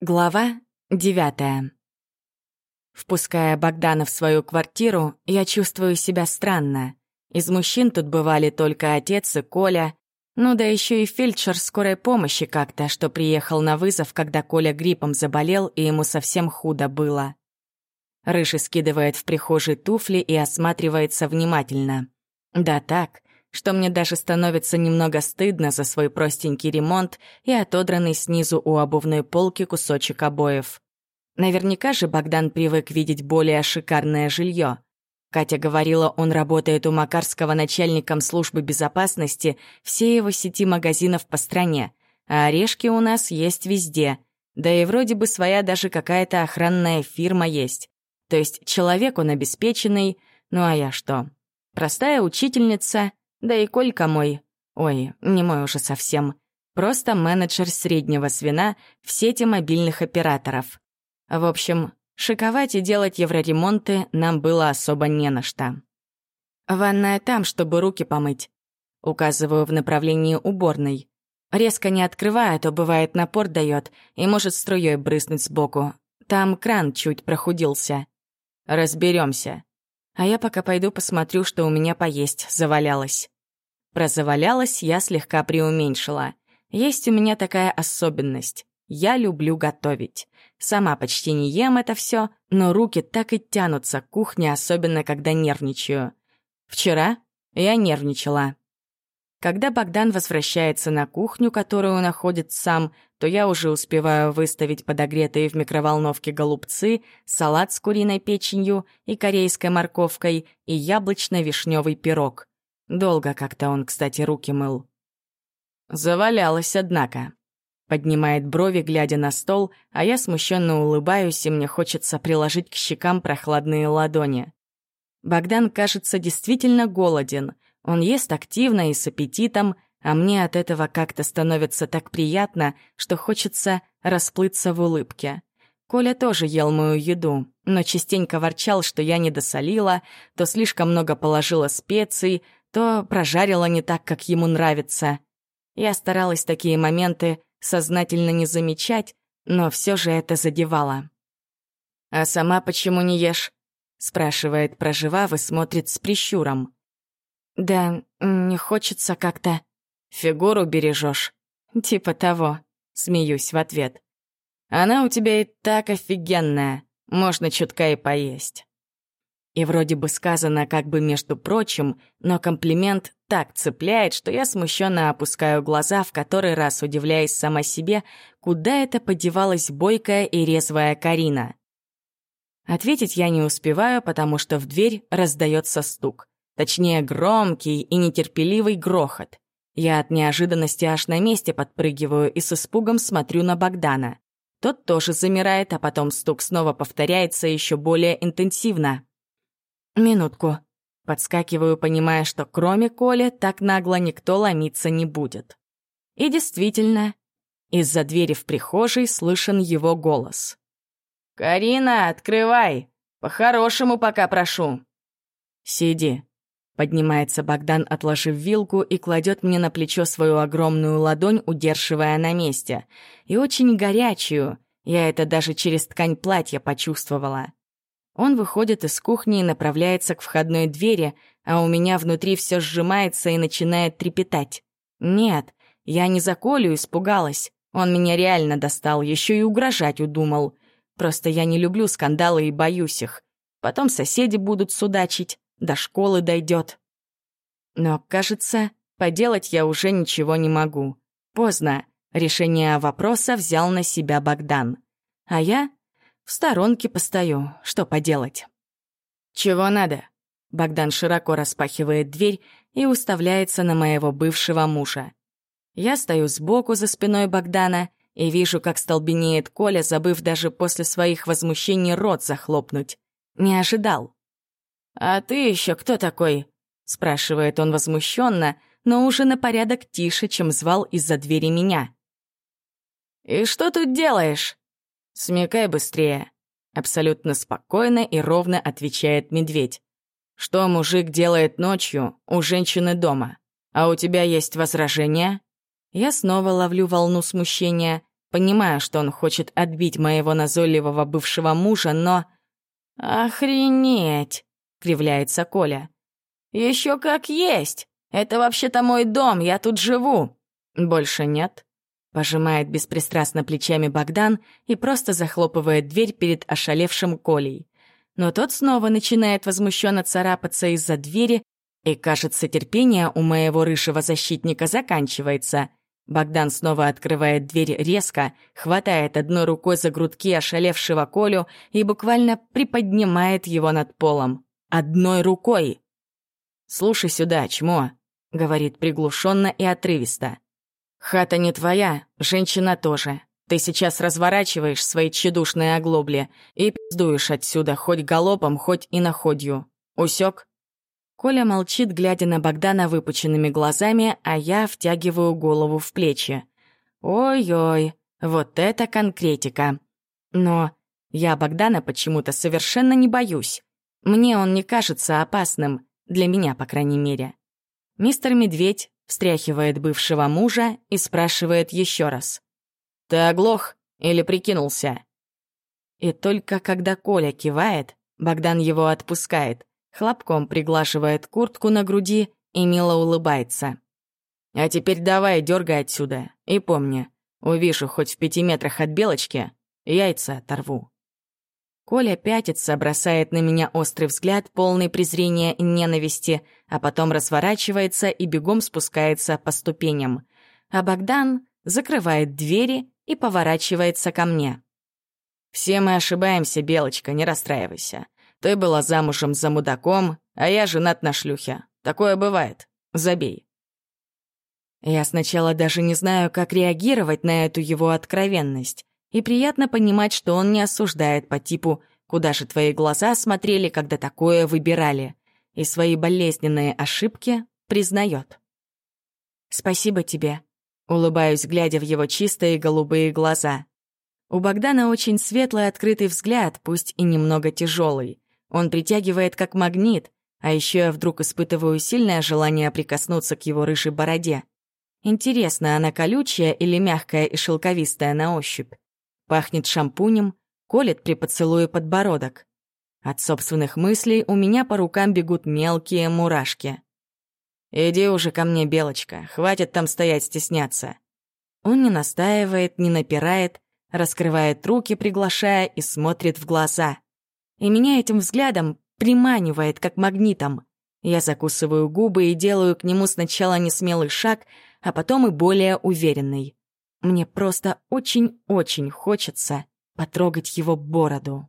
Глава девятая. Впуская Богдана в свою квартиру, я чувствую себя странно. Из мужчин тут бывали только отец и Коля, ну да еще и фельдшер скорой помощи как-то, что приехал на вызов, когда Коля гриппом заболел и ему совсем худо было. Рыжий скидывает в прихожей туфли и осматривается внимательно. Да так, что мне даже становится немного стыдно за свой простенький ремонт и отодранный снизу у обувной полки кусочек обоев. Наверняка же Богдан привык видеть более шикарное жилье. Катя говорила, он работает у Макарского начальником службы безопасности всей его сети магазинов по стране, а орешки у нас есть везде. Да и вроде бы своя даже какая-то охранная фирма есть. То есть человек он обеспеченный, ну а я что? Простая учительница, да и Колька мой, ой, не мой уже совсем, просто менеджер среднего звена в сети мобильных операторов. В общем, шиковать и делать евроремонты нам было особо не на что. «Ванная там, чтобы руки помыть», — указываю в направлении уборной. Резко не открывая, а то бывает напор дает и может струей брызнуть сбоку. Там кран чуть прохудился. Разберемся. А я пока пойду посмотрю, что у меня поесть завалялось. Про завалялось я слегка преуменьшила. Есть у меня такая особенность. Я люблю готовить. Сама почти не ем это все, но руки так и тянутся к кухне, особенно когда нервничаю. Вчера я нервничала. Когда Богдан возвращается на кухню, которую находит сам, то я уже успеваю выставить подогретые в микроволновке голубцы, салат с куриной печенью и корейской морковкой и яблочно-вишневый пирог. Долго как-то он, кстати, руки мыл. Завалялась, однако. Поднимает брови, глядя на стол, а я смущенно улыбаюсь, и мне хочется приложить к щекам прохладные ладони. Богдан, кажется, действительно голоден. Он ест активно и с аппетитом, а мне от этого как-то становится так приятно, что хочется расплыться в улыбке. Коля тоже ел мою еду, но частенько ворчал, что я не досолила, то слишком много положила специй, то прожарила не так, как ему нравится. Я старалась такие моменты сознательно не замечать, но все же это задевало. «А сама почему не ешь?» — спрашивает, проживав и смотрит с прищуром. «Да, не хочется как-то...» Фигуру бережешь. Типа того. Смеюсь в ответ. Она у тебя и так офигенная. Можно чутка и поесть. И вроде бы сказано как бы между прочим, но комплимент так цепляет, что я смущенно опускаю глаза, в который раз удивляясь сама себе, куда это подевалась бойкая и резвая Карина. Ответить я не успеваю, потому что в дверь раздается стук. Точнее, громкий и нетерпеливый грохот. Я от неожиданности аж на месте подпрыгиваю и с испугом смотрю на Богдана. Тот тоже замирает, а потом стук снова повторяется еще более интенсивно. «Минутку». Подскакиваю, понимая, что кроме Коли так нагло никто ломиться не будет. И действительно, из-за двери в прихожей слышен его голос. «Карина, открывай! По-хорошему пока прошу!» «Сиди», Поднимается Богдан, отложив вилку, и кладет мне на плечо свою огромную ладонь, удерживая на месте. И очень горячую. Я это даже через ткань платья почувствовала. Он выходит из кухни и направляется к входной двери, а у меня внутри все сжимается и начинает трепетать. Нет, я не за Колю испугалась. Он меня реально достал, еще и угрожать удумал. Просто я не люблю скандалы и боюсь их. Потом соседи будут судачить до школы дойдет. Но, кажется, поделать я уже ничего не могу. Поздно. Решение вопроса взял на себя Богдан. А я в сторонке постою. Что поделать? «Чего надо?» Богдан широко распахивает дверь и уставляется на моего бывшего мужа. Я стою сбоку за спиной Богдана и вижу, как столбенеет Коля, забыв даже после своих возмущений рот захлопнуть. Не ожидал. «А ты еще кто такой?» — спрашивает он возмущенно, но уже на порядок тише, чем звал из-за двери меня. «И что тут делаешь?» «Смекай быстрее», — абсолютно спокойно и ровно отвечает медведь. «Что мужик делает ночью у женщины дома? А у тебя есть возражения?» Я снова ловлю волну смущения. Понимаю, что он хочет отбить моего назойливого бывшего мужа, но... «Охренеть!» — кривляется Коля. «Еще как есть! Это вообще-то мой дом, я тут живу!» «Больше нет?» — пожимает беспристрастно плечами Богдан и просто захлопывает дверь перед ошалевшим Колей. Но тот снова начинает возмущенно царапаться из-за двери, и, кажется, терпение у моего рыжего защитника заканчивается. Богдан снова открывает дверь резко, хватает одной рукой за грудки ошалевшего Колю и буквально приподнимает его над полом. Одной рукой. «Слушай сюда, чмо», — говорит приглушенно и отрывисто. «Хата не твоя, женщина тоже. Ты сейчас разворачиваешь свои тщедушные оглобли и пиздуешь отсюда хоть галопом, хоть и находью. Усек? Коля молчит, глядя на Богдана выпученными глазами, а я втягиваю голову в плечи. Ой-ой, вот это конкретика. Но я Богдана почему-то совершенно не боюсь. Мне он не кажется опасным, для меня, по крайней мере. Мистер Медведь встряхивает бывшего мужа и спрашивает еще раз. «Ты оглох или прикинулся?» И только когда Коля кивает, Богдан его отпускает, хлопком приглашивает куртку на груди и мило улыбается. «А теперь давай, дергай отсюда. И помни, увижу хоть в пяти метрах от белочки, яйца оторву». Коля пятится, бросает на меня острый взгляд, полный презрения и ненависти, а потом разворачивается и бегом спускается по ступеням. А Богдан закрывает двери и поворачивается ко мне. «Все мы ошибаемся, Белочка, не расстраивайся. Ты была замужем за мудаком, а я женат на шлюхе. Такое бывает. Забей». Я сначала даже не знаю, как реагировать на эту его откровенность. И приятно понимать, что он не осуждает по типу «Куда же твои глаза смотрели, когда такое выбирали?» и свои болезненные ошибки признает. «Спасибо тебе», Улыбаюсь, глядя в его чистые голубые глаза. У Богдана очень светлый открытый взгляд, пусть и немного тяжелый. Он притягивает как магнит, а еще я вдруг испытываю сильное желание прикоснуться к его рыжей бороде. Интересно, она колючая или мягкая и шелковистая на ощупь? Пахнет шампунем, колет при поцелуе подбородок. От собственных мыслей у меня по рукам бегут мелкие мурашки. «Иди уже ко мне, Белочка, хватит там стоять стесняться». Он не настаивает, не напирает, раскрывает руки, приглашая и смотрит в глаза. И меня этим взглядом приманивает, как магнитом. Я закусываю губы и делаю к нему сначала несмелый шаг, а потом и более уверенный. Мне просто очень-очень хочется потрогать его бороду.